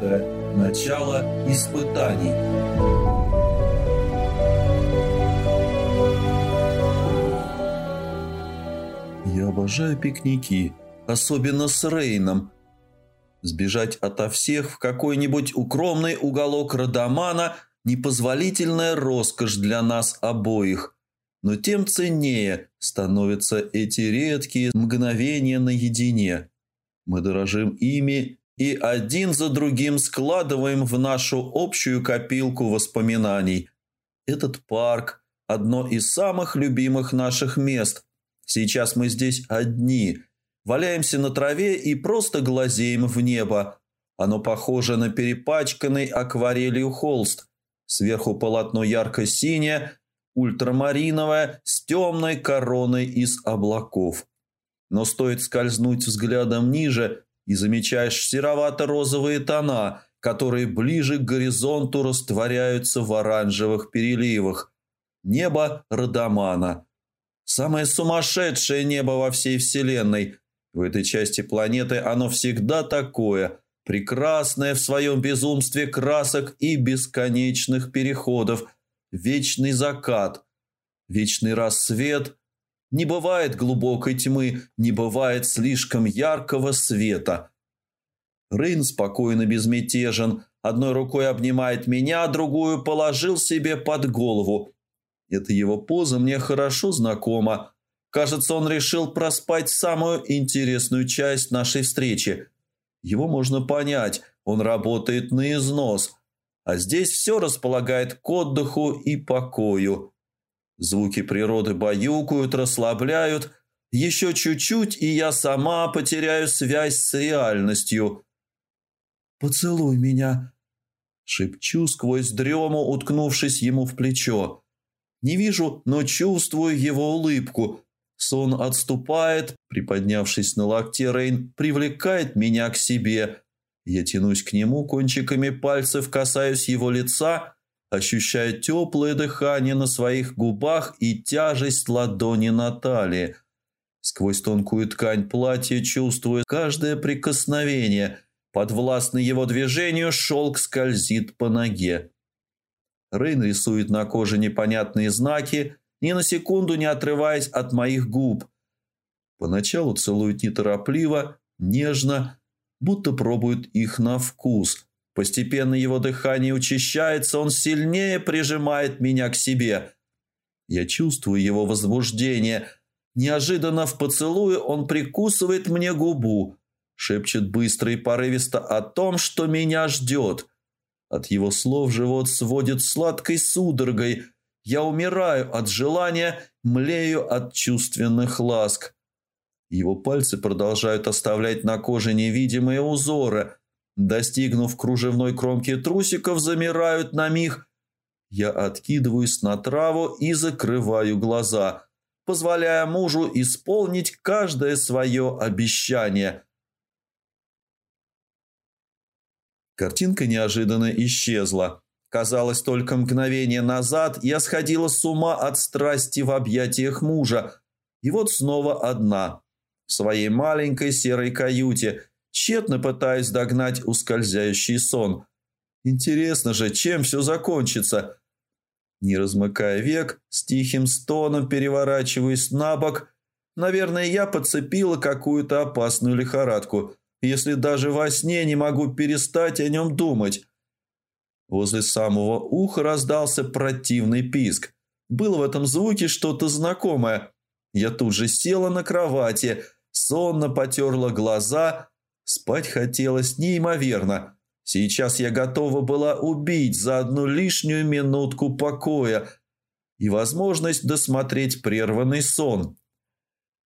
Пятое. Начало испытаний. Я обожаю пикники, особенно с Рейном. Сбежать ото всех в какой-нибудь укромный уголок Радамана – непозволительная роскошь для нас обоих. Но тем ценнее становятся эти редкие мгновения наедине. Мы дорожим ими и один за другим складываем в нашу общую копилку воспоминаний. Этот парк – одно из самых любимых наших мест. Сейчас мы здесь одни – Валяемся на траве и просто глазеем в небо. Оно похоже на перепачканный акварелью холст. Сверху полотно ярко-синее, ультрамариновое, с темной короной из облаков. Но стоит скользнуть взглядом ниже, и замечаешь серовато-розовые тона, которые ближе к горизонту растворяются в оранжевых переливах. Небо Радамана. Самое сумасшедшее небо во всей Вселенной – в этой части планеты оно всегда такое, прекрасное в своем безумстве красок и бесконечных переходов, вечный закат, вечный рассвет. Не бывает глубокой тьмы, не бывает слишком яркого света. Рейн спокойно безмятежен, одной рукой обнимает меня, другую положил себе под голову. Эта его поза мне хорошо знакома. Кажется, он решил проспать самую интересную часть нашей встречи. Его можно понять, он работает на износ, а здесь все располагает к отдыху и покою. Звуки природы баюкают, расслабляют. Еще чуть-чуть, и я сама потеряю связь с реальностью. «Поцелуй меня!» Шепчу сквозь дрему, уткнувшись ему в плечо. Не вижу, но чувствую его улыбку – Сон отступает, приподнявшись на локте, Рейн привлекает меня к себе. Я тянусь к нему, кончиками пальцев касаюсь его лица, ощущая теплое дыхание на своих губах и тяжесть ладони на талии. Сквозь тонкую ткань платья чувствую каждое прикосновение. Подвластный его движению шелк скользит по ноге. Рейн рисует на коже непонятные знаки, ни на секунду не отрываясь от моих губ. Поначалу целует неторопливо, нежно, будто пробует их на вкус. Постепенно его дыхание учащается, он сильнее прижимает меня к себе. Я чувствую его возбуждение. Неожиданно в поцелуе он прикусывает мне губу, шепчет быстро и порывисто о том, что меня ждет. От его слов живот сводит сладкой судорогой – я умираю от желания, млею от чувственных ласк. Его пальцы продолжают оставлять на коже невидимые узоры. Достигнув кружевной кромки трусиков, замирают на миг. Я откидываюсь на траву и закрываю глаза, позволяя мужу исполнить каждое свое обещание. Картинка неожиданно исчезла. Казалось, только мгновение назад я сходила с ума от страсти в объятиях мужа. И вот снова одна. В своей маленькой серой каюте, тщетно пытаясь догнать ускользающий сон. Интересно же, чем все закончится? Не размыкая век, с тихим стоном переворачиваясь на бок, наверное, я подцепила какую-то опасную лихорадку, если даже во сне не могу перестать о нем думать. Возле самого уха раздался противный писк. Было в этом звуке что-то знакомое. Я тут же села на кровати, сонно потерла глаза. Спать хотелось неимоверно. Сейчас я готова была убить за одну лишнюю минутку покоя и возможность досмотреть прерванный сон.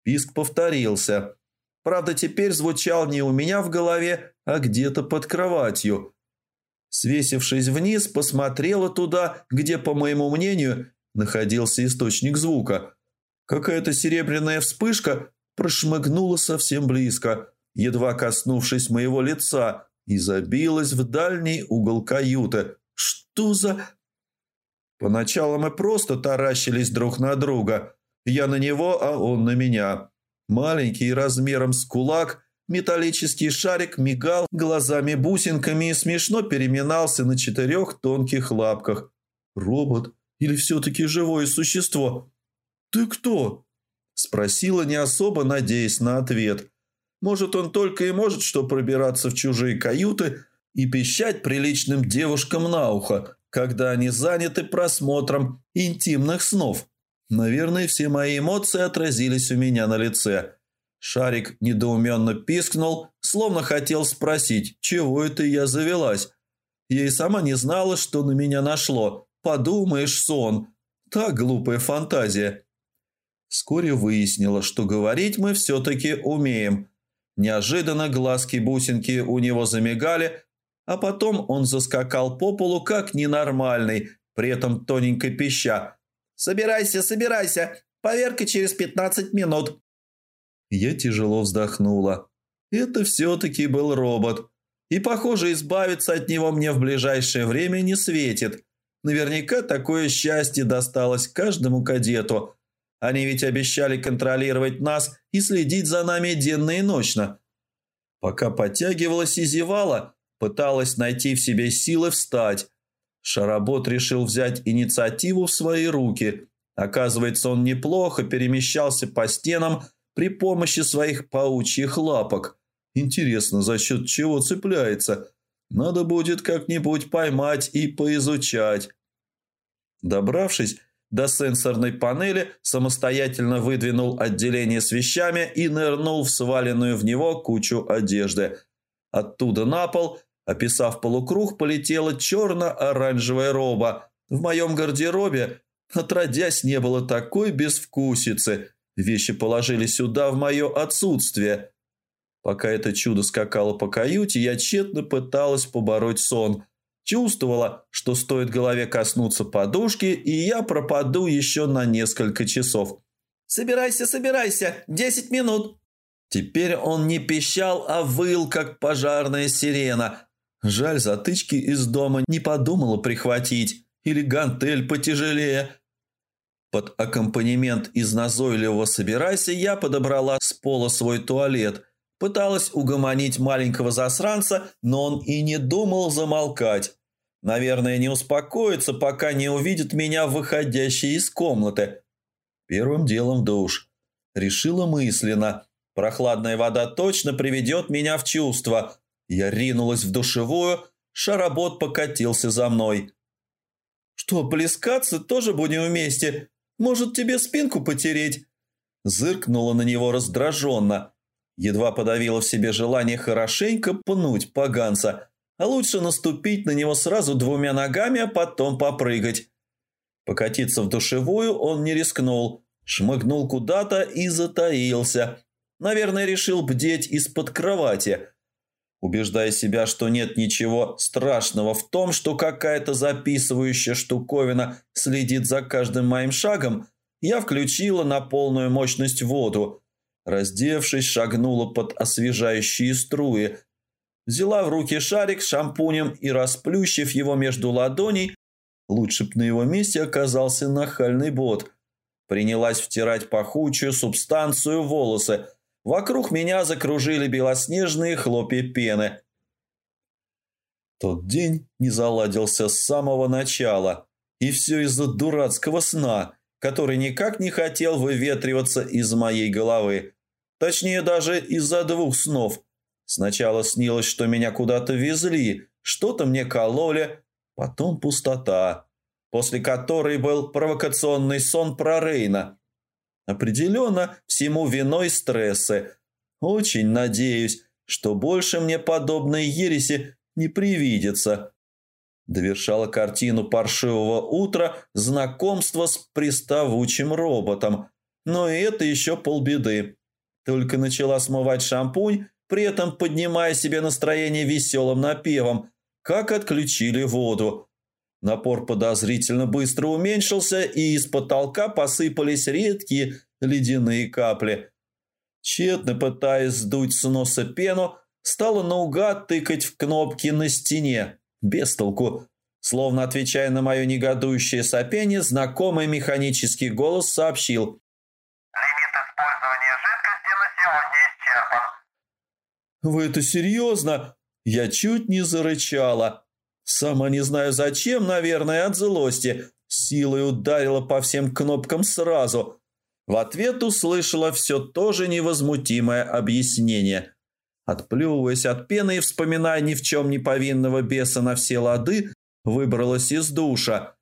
Писк повторился. Правда, теперь звучал не у меня в голове, а где-то под кроватью – Свесившись вниз, посмотрела туда, где, по моему мнению, находился источник звука. Какая-то серебряная вспышка прошмыгнула совсем близко, едва коснувшись моего лица, и забилась в дальний угол каюты. Что за... Поначалу мы просто таращились друг на друга. Я на него, а он на меня. Маленький размером с кулак, Металлический шарик мигал глазами-бусинками и смешно переминался на четырех тонких лапках. «Робот или все-таки живое существо?» «Ты кто?» – спросила, не особо надеясь на ответ. «Может, он только и может что пробираться в чужие каюты и пищать приличным девушкам на ухо, когда они заняты просмотром интимных снов. Наверное, все мои эмоции отразились у меня на лице». Шарик недоуменно пискнул, словно хотел спросить, чего это я завелась. Я и сама не знала, что на меня нашло. Подумаешь, сон. Так глупая фантазия. Вскоре выяснила, что говорить мы все-таки умеем. Неожиданно глазки-бусинки у него замигали, а потом он заскакал по полу как ненормальный, при этом тоненько пища. «Собирайся, собирайся! Поверка через пятнадцать минут!» Я тяжело вздохнула. Это все-таки был робот. И, похоже, избавиться от него мне в ближайшее время не светит. Наверняка такое счастье досталось каждому кадету. Они ведь обещали контролировать нас и следить за нами денно и ночно. Пока подтягивалась и зевала, пыталась найти в себе силы встать. Шаработ решил взять инициативу в свои руки. Оказывается, он неплохо перемещался по стенам, при помощи своих паучьих лапок. Интересно, за счет чего цепляется? Надо будет как-нибудь поймать и поизучать. Добравшись до сенсорной панели, самостоятельно выдвинул отделение с вещами и нырнул в сваленную в него кучу одежды. Оттуда на пол, описав полукруг, полетела черно-оранжевая роба. В моем гардеробе, отродясь, не было такой безвкусицы – Вещи положили сюда в мое отсутствие. Пока это чудо скакало по каюте, я тщетно пыталась побороть сон. Чувствовала, что стоит голове коснуться подушки, и я пропаду еще на несколько часов. «Собирайся, собирайся! Десять минут!» Теперь он не пищал, а выл, как пожарная сирена. Жаль, затычки из дома не подумала прихватить. Или гантель потяжелее. Под аккомпанемент из назойливого «собирайся» я подобрала с пола свой туалет. Пыталась угомонить маленького засранца, но он и не думал замолкать. Наверное, не успокоится, пока не увидит меня, выходящей из комнаты. Первым делом душ. Решила мысленно. Прохладная вода точно приведет меня в чувство. Я ринулась в душевую, шаработ покатился за мной. «Что, плескаться тоже будем вместе?» Может, тебе спинку потереть?» Зыркнула на него раздраженно. Едва подавила в себе желание хорошенько пнуть поганца, а лучше наступить на него сразу двумя ногами, а потом попрыгать. Покатиться в душевую он не рискнул, шмыгнул куда-то и затаился. Наверное, решил бдеть из-под кровати – убеждая себя, что нет ничего страшного в том, что какая-то записывающая штуковина следит за каждым моим шагом, я включила на полную мощность воду. Раздевшись, шагнула под освежающие струи. Взяла в руки шарик с шампунем и, расплющив его между ладоней, лучше б на его месте оказался нахальный бот. Принялась втирать пахучую субстанцию в волосы – Вокруг меня закружили белоснежные хлопья пены. Тот день не заладился с самого начала. И все из-за дурацкого сна, который никак не хотел выветриваться из моей головы. Точнее, даже из-за двух снов. Сначала снилось, что меня куда-то везли, что-то мне кололи, потом пустота, после которой был провокационный сон про Рейна – Определенно, всему виной стрессы. Очень надеюсь, что больше мне подобной ереси не привидится. Довершала картину паршивого утра знакомство с приставучим роботом. Но это еще полбеды. Только начала смывать шампунь, при этом поднимая себе настроение веселым напевом, как отключили воду. Напор подозрительно быстро уменьшился, и из потолка посыпались редкие ледяные капли. Тщетно пытаясь сдуть с носа пену, стала наугад тыкать в кнопки на стене. Без толку. Словно отвечая на мое негодующее сопение, знакомый механический голос сообщил. «Лимит использования жидкости на сегодня исчерпан». «Вы это серьезно?» Я чуть не зарычала. Сама не знаю зачем, наверное, от злости. Силой ударила по всем кнопкам сразу. В ответ услышала все то же невозмутимое объяснение. Отплевываясь от пены и вспоминая ни в чем не повинного беса на все лады, выбралась из душа.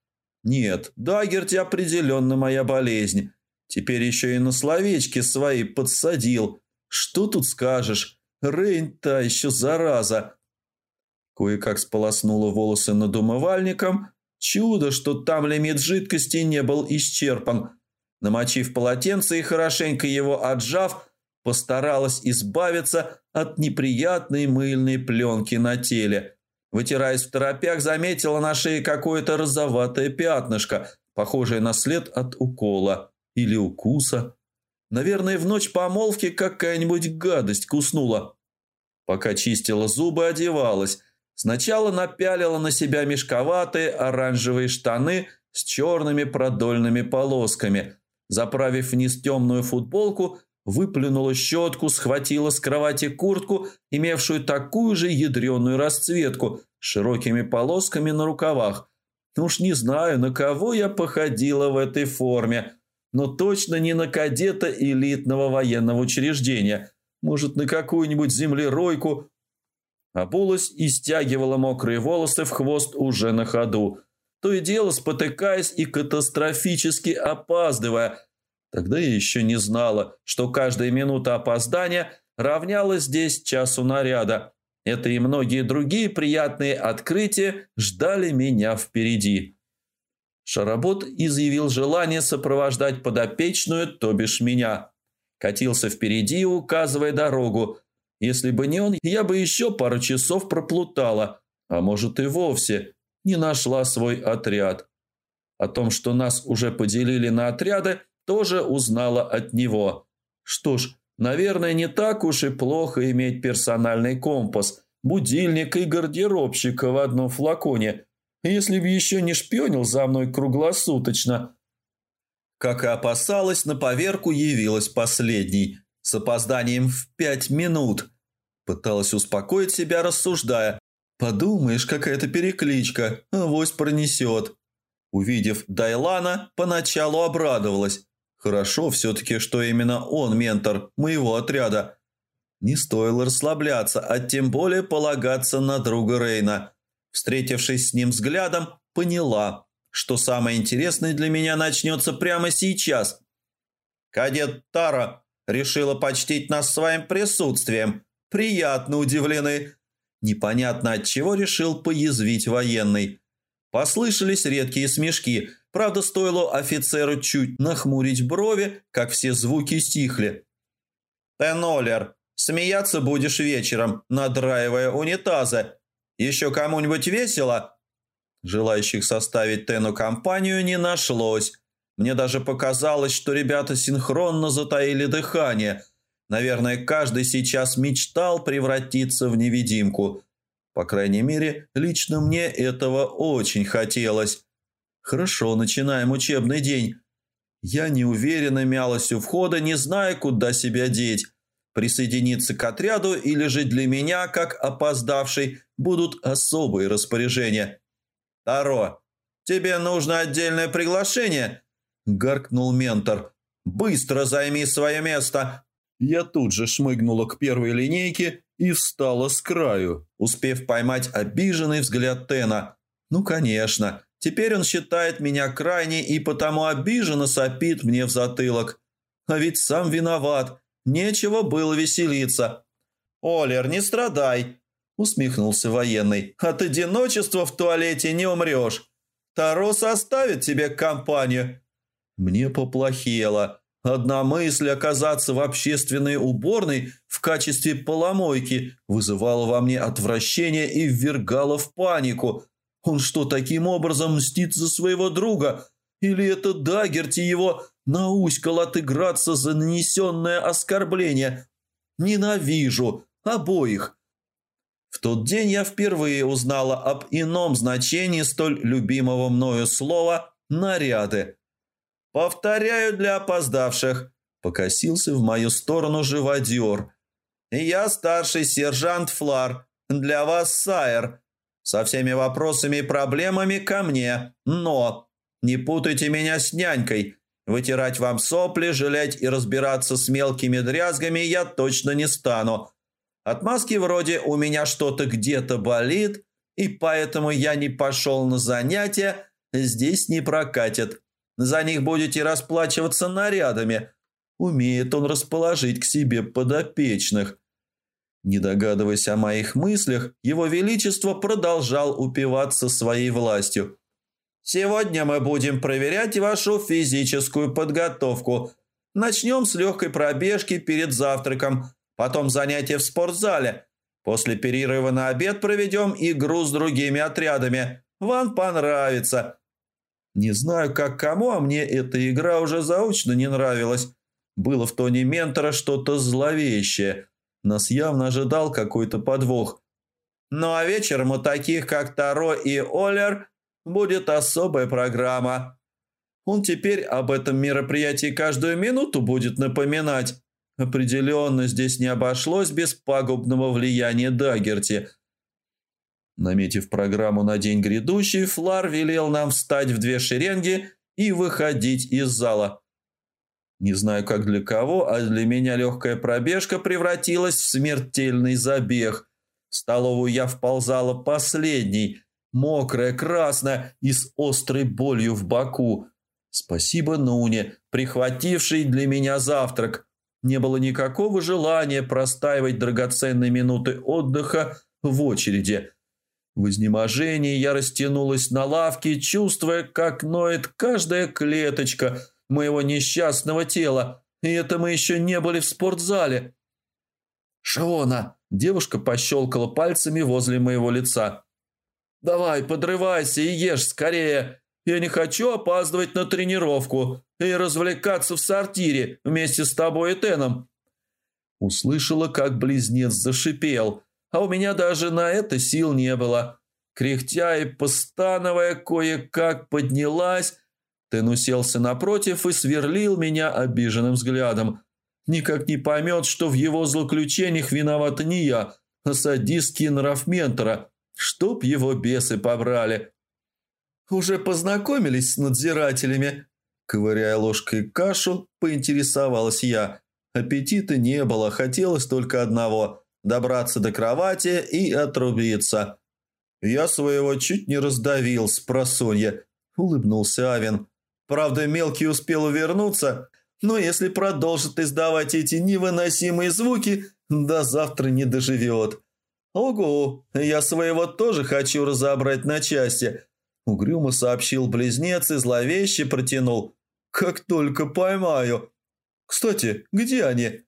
Нет, Дагерти определенно моя болезнь. Теперь еще и на словечки свои подсадил. Что тут скажешь? Рейн та еще зараза. Кое-как сполоснула волосы над умывальником. Чудо, что там лимит жидкости не был исчерпан. Намочив полотенце и хорошенько его отжав, постаралась избавиться от неприятной мыльной пленки на теле. Вытираясь в торопях, заметила на шее какое-то розоватое пятнышко, похожее на след от укола или укуса. Наверное, в ночь помолвки какая-нибудь гадость куснула. Пока чистила зубы, одевалась. Сначала напялила на себя мешковатые оранжевые штаны с черными продольными полосками. Заправив вниз темную футболку, выплюнула щетку, схватила с кровати куртку, имевшую такую же ядреную расцветку, с широкими полосками на рукавах. Уж не знаю, на кого я походила в этой форме – но точно не на кадета элитного военного учреждения. Может, на какую-нибудь землеройку. Обулась и стягивала мокрые волосы в хвост уже на ходу. То и дело спотыкаясь и катастрофически опаздывая. Тогда я еще не знала, что каждая минута опоздания равнялась здесь часу наряда. Это и многие другие приятные открытия ждали меня впереди. Шаработ изъявил желание сопровождать подопечную, то бишь меня. Катился впереди, указывая дорогу. Если бы не он, я бы еще пару часов проплутала, а может и вовсе не нашла свой отряд. О том, что нас уже поделили на отряды, тоже узнала от него. Что ж, наверное, не так уж и плохо иметь персональный компас, будильник и гардеробщика в одном флаконе – если б еще не шпионил за мной круглосуточно. Как и опасалась, на поверку явилась последней, с опозданием в пять минут. Пыталась успокоить себя, рассуждая. «Подумаешь, какая-то перекличка, авось пронесет». Увидев Дайлана, поначалу обрадовалась. Хорошо все-таки, что именно он ментор моего отряда. Не стоило расслабляться, а тем более полагаться на друга Рейна – Встретившись с ним взглядом, поняла, что самое интересное для меня начнется прямо сейчас. Кадет Тара решила почтить нас своим присутствием. Приятно удивлены. Непонятно от чего решил поязвить военный. Послышались редкие смешки. Правда, стоило офицеру чуть нахмурить брови, как все звуки стихли. «Тенолер, смеяться будешь вечером, надраивая унитазы. Еще кому-нибудь весело?» Желающих составить Тену компанию не нашлось. Мне даже показалось, что ребята синхронно затаили дыхание. Наверное, каждый сейчас мечтал превратиться в невидимку. По крайней мере, лично мне этого очень хотелось. Хорошо, начинаем учебный день. Я неуверенно мялась у входа, не зная, куда себя деть присоединиться к отряду или же для меня, как опоздавший, будут особые распоряжения. «Таро, тебе нужно отдельное приглашение?» – гаркнул ментор. «Быстро займи свое место!» Я тут же шмыгнула к первой линейке и встала с краю, успев поймать обиженный взгляд Тена. «Ну, конечно, теперь он считает меня крайней и потому обиженно сопит мне в затылок. А ведь сам виноват». Нечего было веселиться. «Олер, не страдай!» – усмехнулся военный. «От одиночества в туалете не умрешь. Таро составит тебе компанию». Мне поплохело. Одна мысль оказаться в общественной уборной в качестве поломойки вызывала во мне отвращение и ввергала в панику. Он что, таким образом мстит за своего друга? Или это Дагерти его науськал отыграться за нанесенное оскорбление. Ненавижу обоих. В тот день я впервые узнала об ином значении столь любимого мною слова «наряды». «Повторяю для опоздавших», – покосился в мою сторону живодер. «Я старший сержант Флар. Для вас, Сайер. Со всеми вопросами и проблемами ко мне. Но не путайте меня с нянькой. Вытирать вам сопли, жалеть и разбираться с мелкими дрязгами я точно не стану. Отмазки вроде «у меня что-то где-то болит», и поэтому я не пошел на занятия, здесь не прокатят. За них будете расплачиваться нарядами. Умеет он расположить к себе подопечных. Не догадываясь о моих мыслях, его величество продолжал упиваться своей властью. «Сегодня мы будем проверять вашу физическую подготовку. Начнем с легкой пробежки перед завтраком, потом занятия в спортзале. После перерыва на обед проведем игру с другими отрядами. Вам понравится. Не знаю, как кому, а мне эта игра уже заочно не нравилась. Было в тоне ментора что-то зловещее. Нас явно ожидал какой-то подвох. Ну а вечером у таких, как Таро и Олер, будет особая программа. Он теперь об этом мероприятии каждую минуту будет напоминать. Определенно здесь не обошлось без пагубного влияния Дагерти – Наметив программу на день грядущий, Флар велел нам встать в две шеренги и выходить из зала. Не знаю, как для кого, а для меня легкая пробежка превратилась в смертельный забег. В столовую я вползала последней, мокрая, красная и с острой болью в боку. Спасибо Нуне, прихватившей для меня завтрак. Не было никакого желания простаивать драгоценные минуты отдыха в очереди – в изнеможении я растянулась на лавке, чувствуя, как ноет каждая клеточка моего несчастного тела. И это мы еще не были в спортзале. «Шона!» – девушка пощелкала пальцами возле моего лица. «Давай, подрывайся и ешь скорее. Я не хочу опаздывать на тренировку и развлекаться в сортире вместе с тобой и Теном». Услышала, как близнец зашипел – а у меня даже на это сил не было. Кряхтя и постановая кое-как поднялась, Тен уселся напротив и сверлил меня обиженным взглядом. Никак не поймет, что в его злоключениях виновата не я, а садистский нрав ментора. Чтоб его бесы побрали. «Уже познакомились с надзирателями?» Ковыряя ложкой кашу, поинтересовалась я. Аппетита не было, хотелось только одного добраться до кровати и отрубиться. «Я своего чуть не раздавил с просонья», – улыбнулся Авен. «Правда, мелкий успел увернуться, но если продолжит издавать эти невыносимые звуки, до завтра не доживет». «Ого, я своего тоже хочу разобрать на части», – угрюмо сообщил близнец и зловеще протянул. «Как только поймаю». «Кстати, где они?»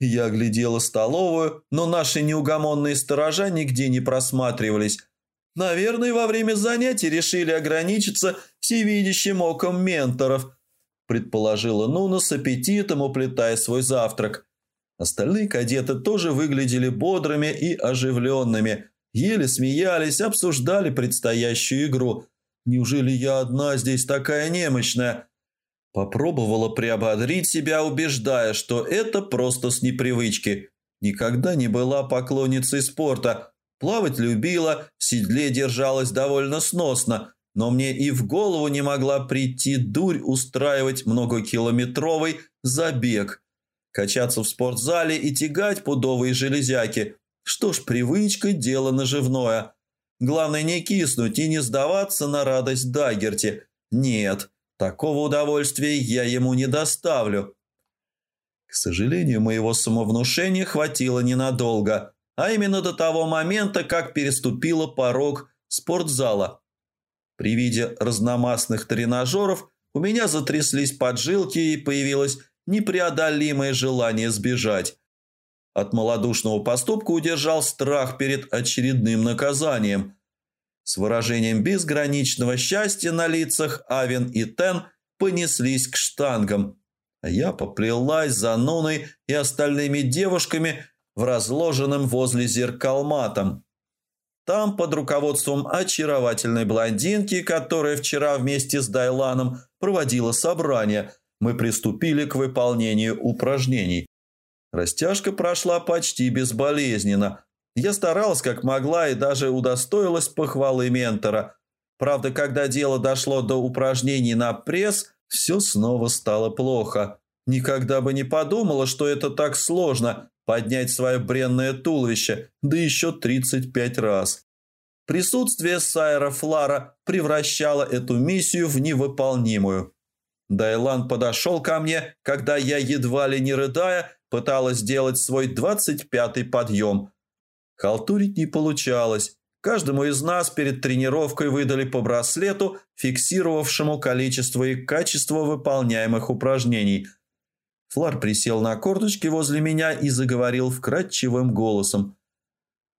Я оглядела столовую, но наши неугомонные сторожа нигде не просматривались. Наверное, во время занятий решили ограничиться всевидящим оком менторов, предположила Нуна с аппетитом, уплетая свой завтрак. Остальные кадеты тоже выглядели бодрыми и оживленными, еле смеялись, обсуждали предстоящую игру. Неужели я одна здесь такая немощная? Попробовала приободрить себя, убеждая, что это просто с непривычки. Никогда не была поклонницей спорта. Плавать любила, в седле держалась довольно сносно, но мне и в голову не могла прийти дурь устраивать многокилометровый забег. Качаться в спортзале и тягать пудовые железяки. Что ж, привычка – дело наживное. Главное не киснуть и не сдаваться на радость Дагерти. Нет, Такого удовольствия я ему не доставлю. К сожалению, моего самовнушения хватило ненадолго, а именно до того момента, как переступила порог спортзала. При виде разномастных тренажеров у меня затряслись поджилки и появилось непреодолимое желание сбежать. От малодушного поступка удержал страх перед очередным наказанием – с выражением безграничного счастья на лицах Авен и Тен понеслись к штангам, а я поплелась за Нуной и остальными девушками в разложенном возле зеркал матом. Там, под руководством очаровательной блондинки, которая вчера вместе с Дайланом проводила собрание, мы приступили к выполнению упражнений. Растяжка прошла почти безболезненно. Я старалась как могла и даже удостоилась похвалы ментора. Правда, когда дело дошло до упражнений на пресс, все снова стало плохо. Никогда бы не подумала, что это так сложно – поднять свое бренное туловище, да еще 35 раз. Присутствие Сайра Флара превращало эту миссию в невыполнимую. Дайлан подошел ко мне, когда я, едва ли не рыдая, пыталась сделать свой 25-й подъем. Халтурить не получалось. Каждому из нас перед тренировкой выдали по браслету, фиксировавшему количество и качество выполняемых упражнений. Флар присел на корточки возле меня и заговорил вкрадчивым голосом.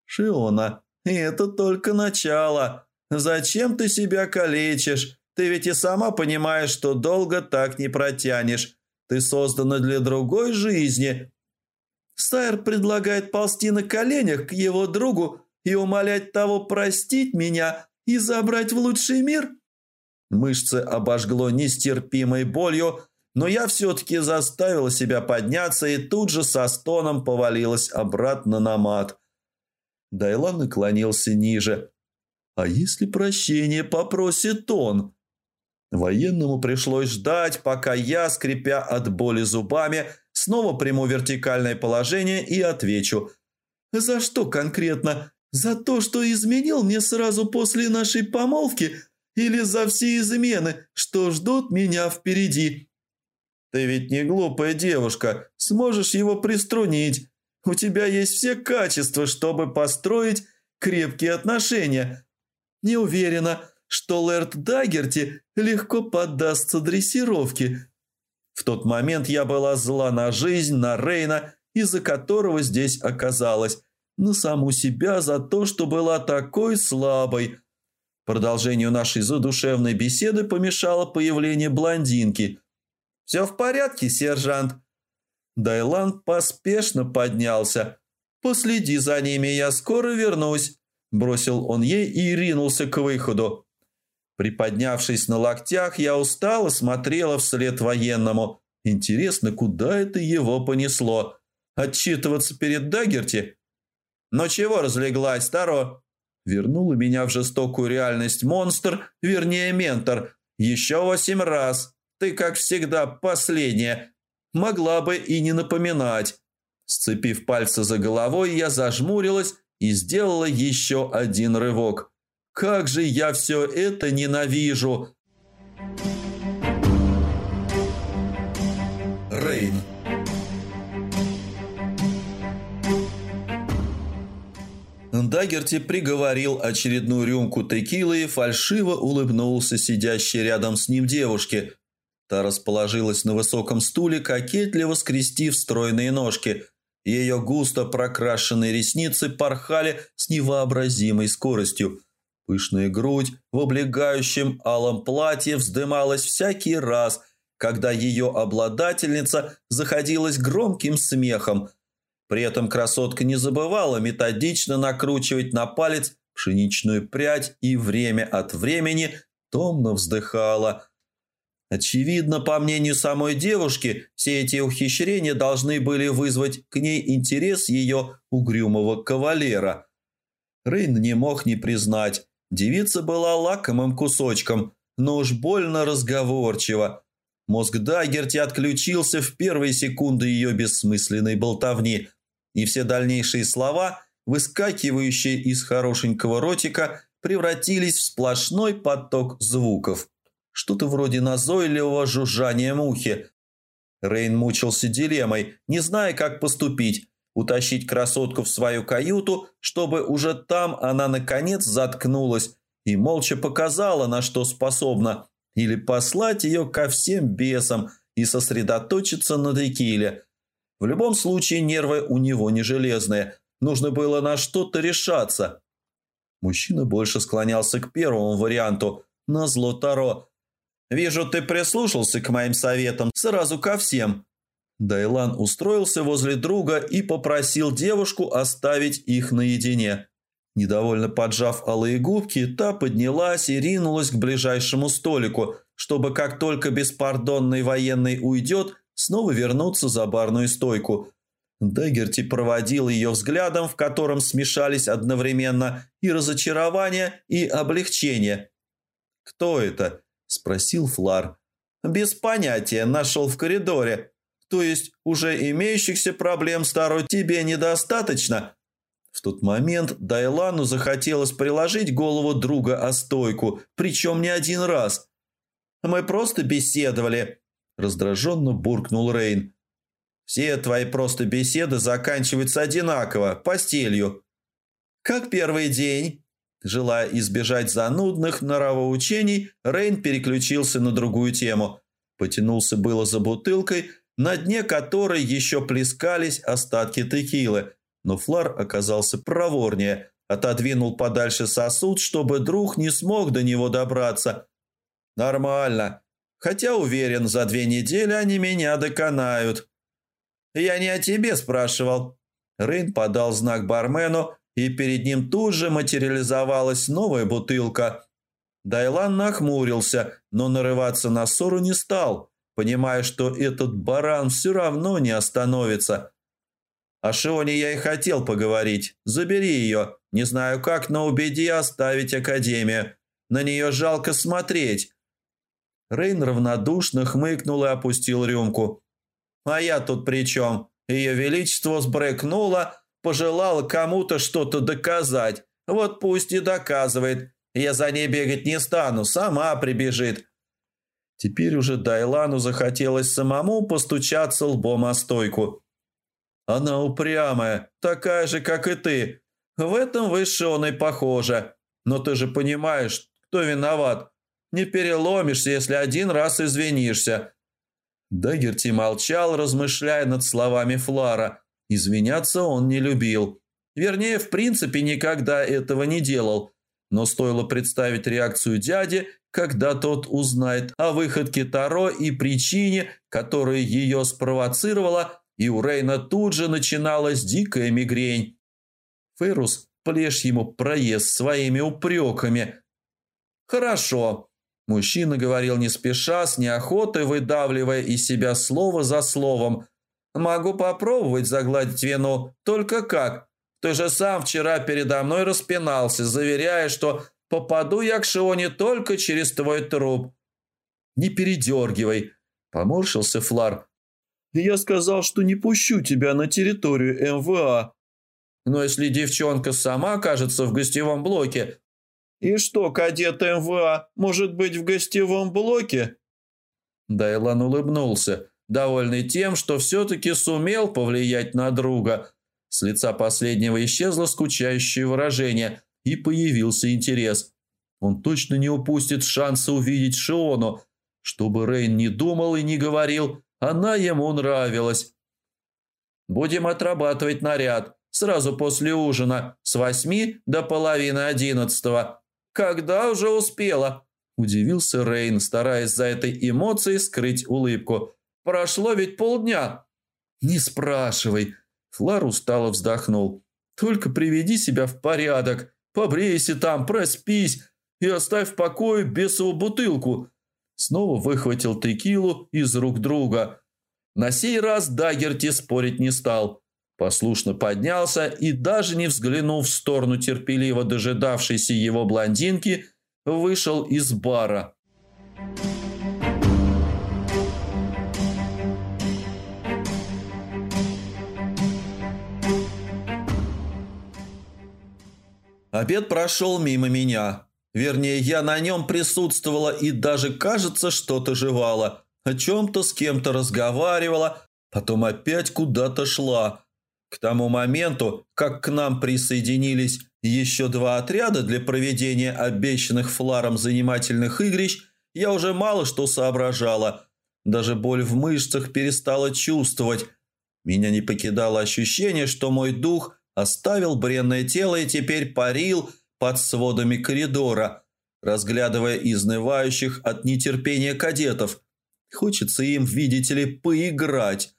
«Шиона, это только начало. Зачем ты себя калечишь? Ты ведь и сама понимаешь, что долго так не протянешь. Ты создана для другой жизни. Сайр предлагает ползти на коленях к его другу и умолять того простить меня и забрать в лучший мир. Мышцы обожгло нестерпимой болью, но я все-таки заставила себя подняться и тут же со стоном повалилась обратно на мат. Дайлан наклонился ниже. «А если прощение попросит он?» Военному пришлось ждать, пока я, скрипя от боли зубами, снова приму вертикальное положение и отвечу. «За что конкретно? За то, что изменил мне сразу после нашей помолвки? Или за все измены, что ждут меня впереди?» «Ты ведь не глупая девушка, сможешь его приструнить. У тебя есть все качества, чтобы построить крепкие отношения. Не уверена, что Лэрд Даггерти легко поддастся дрессировке. В тот момент я была зла на жизнь, на Рейна, из-за которого здесь оказалась, на саму себя за то, что была такой слабой. Продолжению нашей задушевной беседы помешало появление блондинки. «Все в порядке, сержант?» Дайланд поспешно поднялся. «Последи за ними, я скоро вернусь», – бросил он ей и ринулся к выходу. Приподнявшись на локтях, я устало смотрела вслед военному. Интересно, куда это его понесло? Отчитываться перед Дагерти? Но чего разлеглась, Таро? Вернула меня в жестокую реальность монстр, вернее ментор. Еще восемь раз. Ты, как всегда, последняя. Могла бы и не напоминать. Сцепив пальцы за головой, я зажмурилась и сделала еще один рывок. Как же я все это ненавижу!» Рейн Дагерти приговорил очередную рюмку текилы и фальшиво улыбнулся сидящей рядом с ним девушке. Та расположилась на высоком стуле, кокетливо скрестив стройные ножки. Ее густо прокрашенные ресницы порхали с невообразимой скоростью – Пышная грудь в облегающем алом платье вздымалась всякий раз, когда ее обладательница заходилась громким смехом. При этом красотка не забывала методично накручивать на палец пшеничную прядь и время от времени томно вздыхала. Очевидно, по мнению самой девушки, все эти ухищрения должны были вызвать к ней интерес ее угрюмого кавалера. Рейн не мог не признать, Девица была лакомым кусочком, но уж больно разговорчива. Мозг Дагерти отключился в первые секунды ее бессмысленной болтовни, и все дальнейшие слова, выскакивающие из хорошенького ротика, превратились в сплошной поток звуков. Что-то вроде назойливого жужжания мухи. Рейн мучился дилеммой, не зная, как поступить утащить красотку в свою каюту, чтобы уже там она наконец заткнулась и молча показала, на что способна, или послать ее ко всем бесам и сосредоточиться на Декиле. В любом случае нервы у него не железные, нужно было на что-то решаться. Мужчина больше склонялся к первому варианту, на зло Таро. «Вижу, ты прислушался к моим советам сразу ко всем», Дайлан устроился возле друга и попросил девушку оставить их наедине. Недовольно поджав алые губки, та поднялась и ринулась к ближайшему столику, чтобы как только беспардонный военный уйдет, снова вернуться за барную стойку. Дегерти проводил ее взглядом, в котором смешались одновременно и разочарование, и облегчение. «Кто это?» – спросил Флар. «Без понятия, нашел в коридоре. То есть уже имеющихся проблем старой тебе недостаточно?» В тот момент Дайлану захотелось приложить голову друга о стойку, причем не один раз. «Мы просто беседовали», – раздраженно буркнул Рейн. Все твои просто беседы заканчиваются одинаково, постелью. Как первый день. Желая избежать занудных норовоучений, Рейн переключился на другую тему. Потянулся было за бутылкой, на дне которой еще плескались остатки текилы, но Флар оказался проворнее, отодвинул подальше сосуд, чтобы друг не смог до него добраться. «Нормально. Хотя, уверен, за две недели они меня доконают». «Я не о тебе спрашивал». Рейн подал знак бармену, и перед ним тут же материализовалась новая бутылка. Дайлан нахмурился, но нарываться на ссору не стал, понимая, что этот баран все равно не остановится. О Шионе я и хотел поговорить. Забери ее. Не знаю как, но убеди оставить Академию. На нее жалко смотреть. Рейн равнодушно хмыкнул и опустил рюмку. А я тут при чем? Ее Величество сбрыкнуло, пожелало кому-то что-то доказать. Вот пусть и доказывает. Я за ней бегать не стану, сама прибежит. Теперь уже Дайлану захотелось самому постучаться лбом о стойку. Она упрямая, такая же, как и ты. В этом вы с Шоной похожа. Но ты же понимаешь, кто виноват. Не переломишься, если один раз извинишься. Дагерти молчал, размышляя над словами Флара. Извиняться он не любил. Вернее, в принципе, никогда этого не делал. Но стоило представить реакцию дяди, когда тот узнает о выходке Таро и причине, которая ее спровоцировала, и у Рейна тут же начиналась дикая мигрень. Ферус плешь ему проезд своими упреками. «Хорошо», Мужчина говорил не спеша, с неохотой выдавливая из себя слово за словом. «Могу попробовать загладить вину, только как? Ты же сам вчера передо мной распинался, заверяя, что попаду я к Шионе только через твой труп». «Не передергивай», – поморщился Флар. «Я сказал, что не пущу тебя на территорию МВА». «Но если девчонка сама окажется в гостевом блоке, «И что, кадет МВА может быть в гостевом блоке?» Дайлан улыбнулся, довольный тем, что все-таки сумел повлиять на друга. С лица последнего исчезло скучающее выражение, и появился интерес. Он точно не упустит шанса увидеть Шиону. Чтобы Рейн не думал и не говорил, она ему нравилась. «Будем отрабатывать наряд сразу после ужина с восьми до половины одиннадцатого», «Когда уже успела?» – удивился Рейн, стараясь за этой эмоцией скрыть улыбку. «Прошло ведь полдня». «Не спрашивай», – Флар устало вздохнул. «Только приведи себя в порядок, побрейся там, проспись и оставь в покое бесову бутылку». Снова выхватил текилу из рук друга. На сей раз Дагерти спорить не стал – Послушно поднялся и, даже не взглянув в сторону терпеливо дожидавшейся его блондинки, вышел из бара. Обед прошел мимо меня. Вернее, я на нем присутствовала и даже, кажется, что-то жевала. О чем-то с кем-то разговаривала, потом опять куда-то шла. К тому моменту, как к нам присоединились еще два отряда для проведения обещанных фларом занимательных игрищ, я уже мало что соображала. Даже боль в мышцах перестала чувствовать. Меня не покидало ощущение, что мой дух оставил бренное тело и теперь парил под сводами коридора, разглядывая изнывающих от нетерпения кадетов. Хочется им, видите ли, поиграть.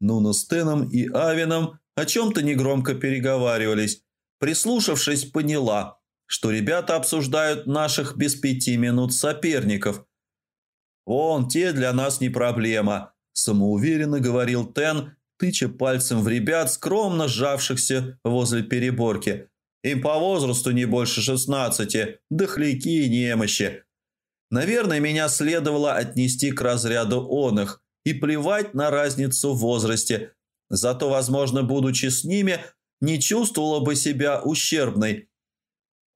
Нуна с Теном и Авином о чем-то негромко переговаривались. Прислушавшись, поняла, что ребята обсуждают наших без пяти минут соперников. «Вон, те для нас не проблема», – самоуверенно говорил Тен, тыча пальцем в ребят, скромно сжавшихся возле переборки. Им по возрасту не больше шестнадцати, дохляки и немощи. Наверное, меня следовало отнести к разряду оных и плевать на разницу в возрасте. Зато, возможно, будучи с ними, не чувствовала бы себя ущербной.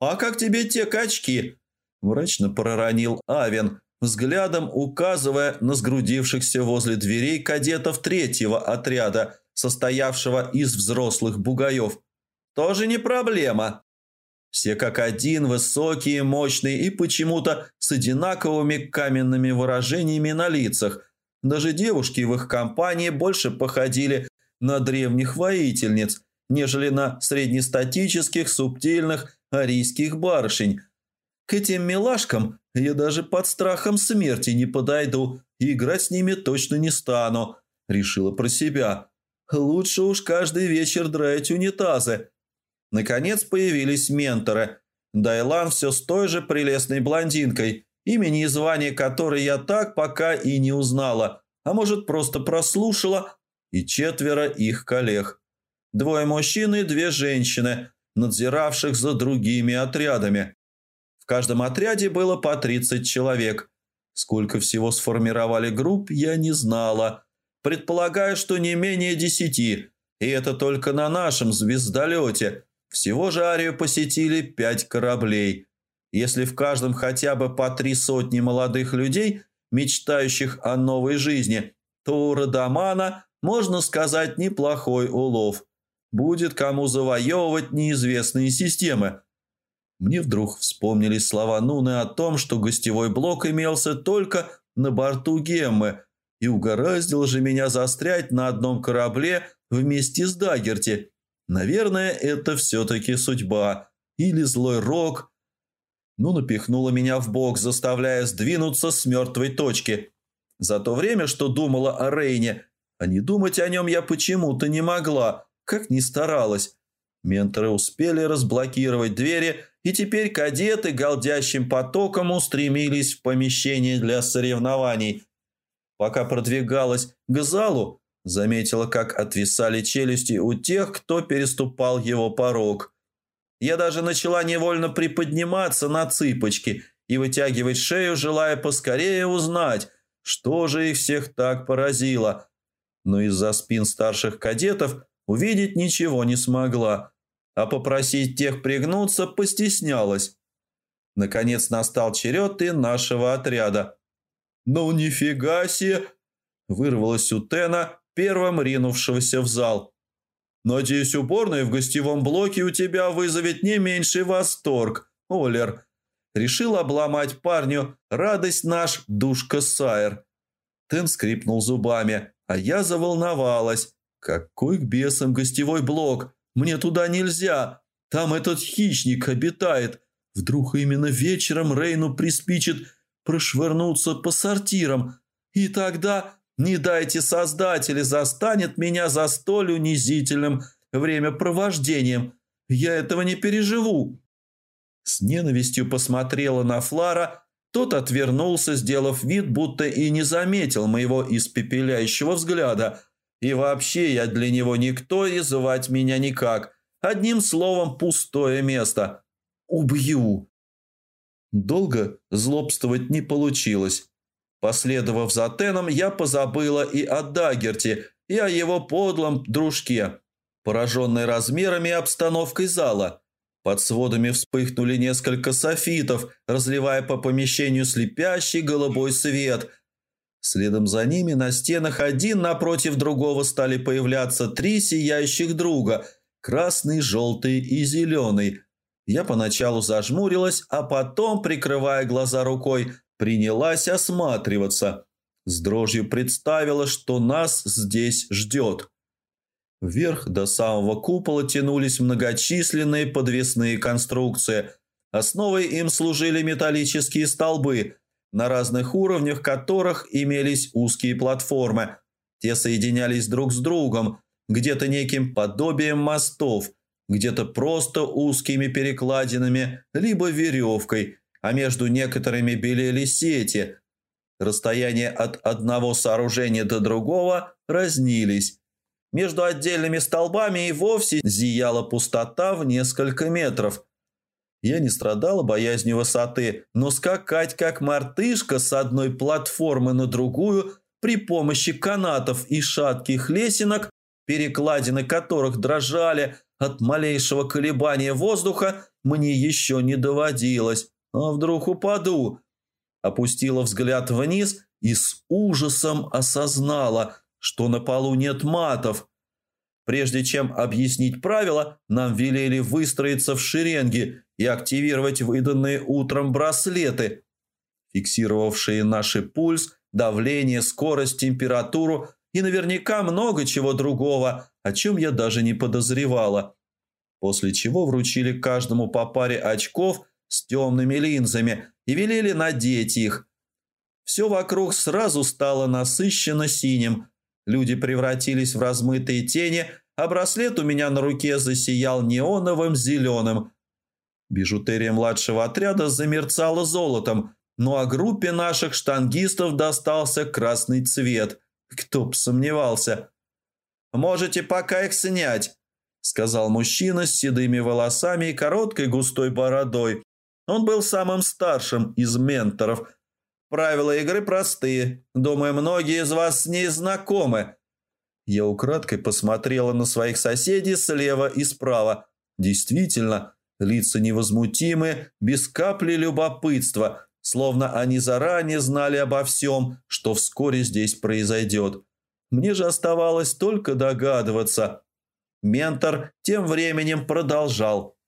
«А как тебе те качки?» – мрачно проронил Авен, взглядом указывая на сгрудившихся возле дверей кадетов третьего отряда, состоявшего из взрослых бугаев. «Тоже не проблема». Все как один, высокие, мощные и почему-то с одинаковыми каменными выражениями на лицах. Даже девушки в их компании больше походили на древних воительниц, нежели на среднестатических, субтильных арийских барышень. Этим милашкам я даже под страхом смерти не подойду и играть с ними точно не стану, решила про себя. Лучше уж каждый вечер драить унитазы. Наконец появились менторы. Дайлан все с той же прелестной блондинкой, имени и звания которой я так пока и не узнала, а может просто прослушала, и четверо их коллег. Двое мужчин и две женщины, надзиравших за другими отрядами. В каждом отряде было по 30 человек. Сколько всего сформировали групп, я не знала. Предполагаю, что не менее десяти, и это только на нашем звездолете. Всего же Арию посетили пять кораблей. Если в каждом хотя бы по три сотни молодых людей, мечтающих о новой жизни, то у Радамана, можно сказать, неплохой улов. Будет кому завоевывать неизвестные системы – мне вдруг вспомнились слова Нуны о том, что гостевой блок имелся только на борту Геммы, и угораздило же меня застрять на одном корабле вместе с Дагерти. Наверное, это все-таки судьба. Или злой рок. Ну, напихнула меня в бок, заставляя сдвинуться с мертвой точки. За то время, что думала о Рейне, а не думать о нем я почему-то не могла, как ни старалась. Менторы успели разблокировать двери, и теперь кадеты галдящим потоком устремились в помещение для соревнований. Пока продвигалась к залу, заметила, как отвисали челюсти у тех, кто переступал его порог. Я даже начала невольно приподниматься на цыпочки и вытягивать шею, желая поскорее узнать, что же их всех так поразило. Но из-за спин старших кадетов увидеть ничего не смогла а попросить тех пригнуться постеснялась. Наконец настал черед и нашего отряда. «Ну нифига себе!» – вырвалось у Тена, первым ринувшегося в зал. «Надеюсь, уборная в гостевом блоке у тебя вызовет не меньший восторг, Олер». Решил обломать парню радость наш душка Сайер. Тен скрипнул зубами, а я заволновалась. Какой к бесам гостевой блок? Мне туда нельзя. Там этот хищник обитает. Вдруг именно вечером Рейну приспичит прошвырнуться по сортирам. И тогда, не дайте создатели, застанет меня за столь унизительным времяпровождением. Я этого не переживу». С ненавистью посмотрела на Флара. Тот отвернулся, сделав вид, будто и не заметил моего испепеляющего взгляда – и вообще я для него никто и звать меня никак. Одним словом, пустое место. Убью. Долго злобствовать не получилось. Последовав за Теном, я позабыла и о Дагерте, и о его подлом дружке. Пораженный размерами и обстановкой зала. Под сводами вспыхнули несколько софитов, разливая по помещению слепящий голубой свет – Следом за ними на стенах один напротив другого стали появляться три сияющих друга – красный, желтый и зеленый. Я поначалу зажмурилась, а потом, прикрывая глаза рукой, принялась осматриваться. С дрожью представила, что нас здесь ждет. Вверх до самого купола тянулись многочисленные подвесные конструкции. Основой им служили металлические столбы – на разных уровнях которых имелись узкие платформы. Те соединялись друг с другом, где-то неким подобием мостов, где-то просто узкими перекладинами, либо веревкой, а между некоторыми белели сети. Расстояние от одного сооружения до другого разнились. Между отдельными столбами и вовсе зияла пустота в несколько метров. Я не страдала боязнью высоты, но скакать как мартышка с одной платформы на другую при помощи канатов и шатких лесенок, перекладины которых дрожали от малейшего колебания воздуха, мне еще не доводилось. А вдруг упаду? Опустила взгляд вниз и с ужасом осознала, что на полу нет матов. Прежде чем объяснить правила, нам велели выстроиться в шеренги и активировать выданные утром браслеты, фиксировавшие наш пульс, давление, скорость, температуру и наверняка много чего другого, о чем я даже не подозревала. После чего вручили каждому по паре очков с темными линзами и велели надеть их. Все вокруг сразу стало насыщенно синим – Люди превратились в размытые тени, а браслет у меня на руке засиял неоновым зеленым. Бижутерия младшего отряда замерцала золотом, ну а группе наших штангистов достался красный цвет. Кто б сомневался. «Можете пока их снять», — сказал мужчина с седыми волосами и короткой густой бородой. Он был самым старшим из менторов — Правила игры простые. Думаю, многие из вас с ней знакомы». Я украдкой посмотрела на своих соседей слева и справа. Действительно, лица невозмутимы, без капли любопытства, словно они заранее знали обо всем, что вскоре здесь произойдет. Мне же оставалось только догадываться. Ментор тем временем продолжал.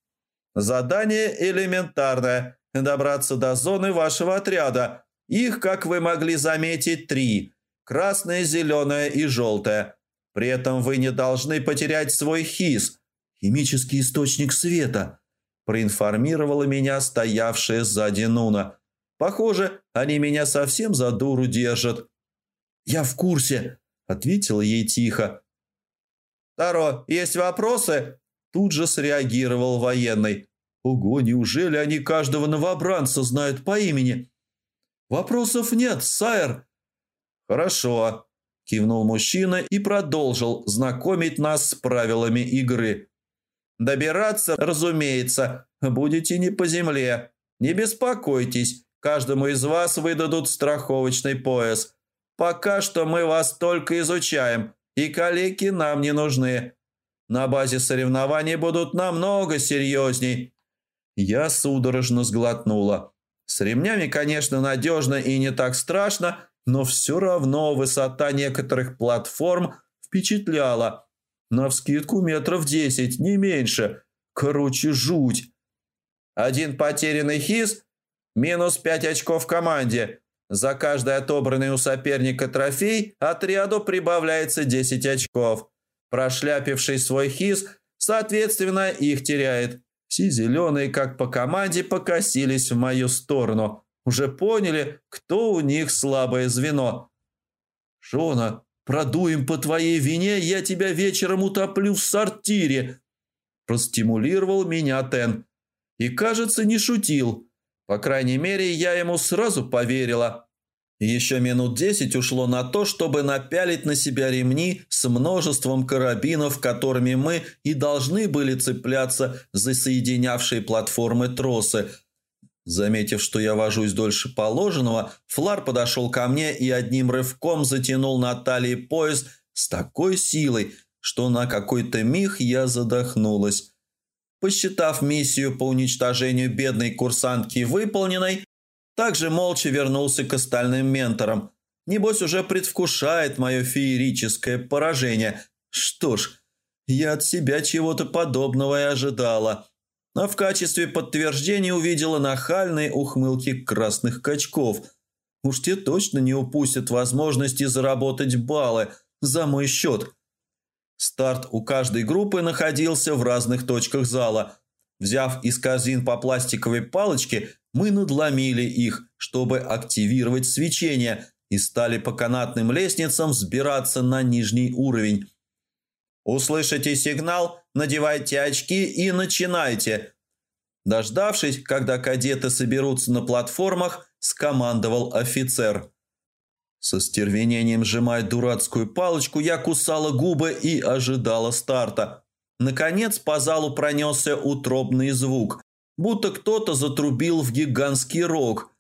«Задание элементарное – добраться до зоны вашего отряда – их, как вы могли заметить, три – красное, зеленое и желтое. При этом вы не должны потерять свой хис – химический источник света, проинформировала меня стоявшая сзади Нуна. Похоже, они меня совсем за дуру держат. «Я в курсе», – ответила ей тихо. «Таро, есть вопросы?» Тут же среагировал военный. «Ого, неужели они каждого новобранца знают по имени?» «Вопросов нет, сайр!» «Хорошо», – кивнул мужчина и продолжил знакомить нас с правилами игры. «Добираться, разумеется, будете не по земле. Не беспокойтесь, каждому из вас выдадут страховочный пояс. Пока что мы вас только изучаем, и калеки нам не нужны. На базе соревнований будут намного серьезней». Я судорожно сглотнула. С ремнями, конечно, надежно и не так страшно, но все равно высота некоторых платформ впечатляла. Навскидку метров десять, не меньше. Короче, жуть. Один потерянный хиз – минус пять очков команде. За каждый отобранный у соперника трофей отряду прибавляется 10 очков. Прошляпивший свой хиз, соответственно, их теряет. Все зеленые, как по команде, покосились в мою сторону. Уже поняли, кто у них слабое звено. «Шона, продуем по твоей вине, я тебя вечером утоплю в сортире!» Простимулировал меня Тен. И, кажется, не шутил. По крайней мере, я ему сразу поверила. Еще минут десять ушло на то, чтобы напялить на себя ремни с множеством карабинов, которыми мы и должны были цепляться за соединявшие платформы тросы. Заметив, что я вожусь дольше положенного, Флар подошел ко мне и одним рывком затянул на талии пояс с такой силой, что на какой-то миг я задохнулась. Посчитав миссию по уничтожению бедной курсантки выполненной, также молча вернулся к остальным менторам. Небось уже предвкушает мое феерическое поражение. Что ж, я от себя чего-то подобного и ожидала. А в качестве подтверждения увидела нахальные ухмылки красных качков. Уж те точно не упустят возможности заработать баллы за мой счет. Старт у каждой группы находился в разных точках зала. Взяв из корзин по пластиковой палочке, мы надломили их, чтобы активировать свечение, и стали по канатным лестницам взбираться на нижний уровень. «Услышите сигнал, надевайте очки и начинайте!» Дождавшись, когда кадеты соберутся на платформах, скомандовал офицер. Со стервенением сжимая дурацкую палочку, я кусала губы и ожидала старта. Наконец по залу пронесся утробный звук, будто кто-то затрубил в гигантский рог.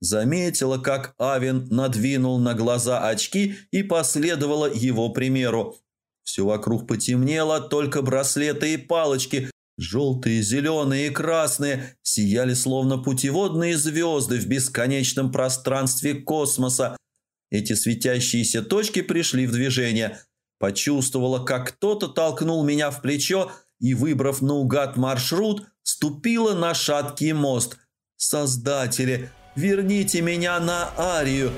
Заметила, как Авен надвинул на глаза очки и последовала его примеру. Все вокруг потемнело, только браслеты и палочки, желтые, зеленые и красные, сияли словно путеводные звезды в бесконечном пространстве космоса. Эти светящиеся точки пришли в движение. Почувствовала, как кто-то толкнул меня в плечо и, выбрав наугад маршрут, ступила на шаткий мост. «Создатели, верните меня на Арию!»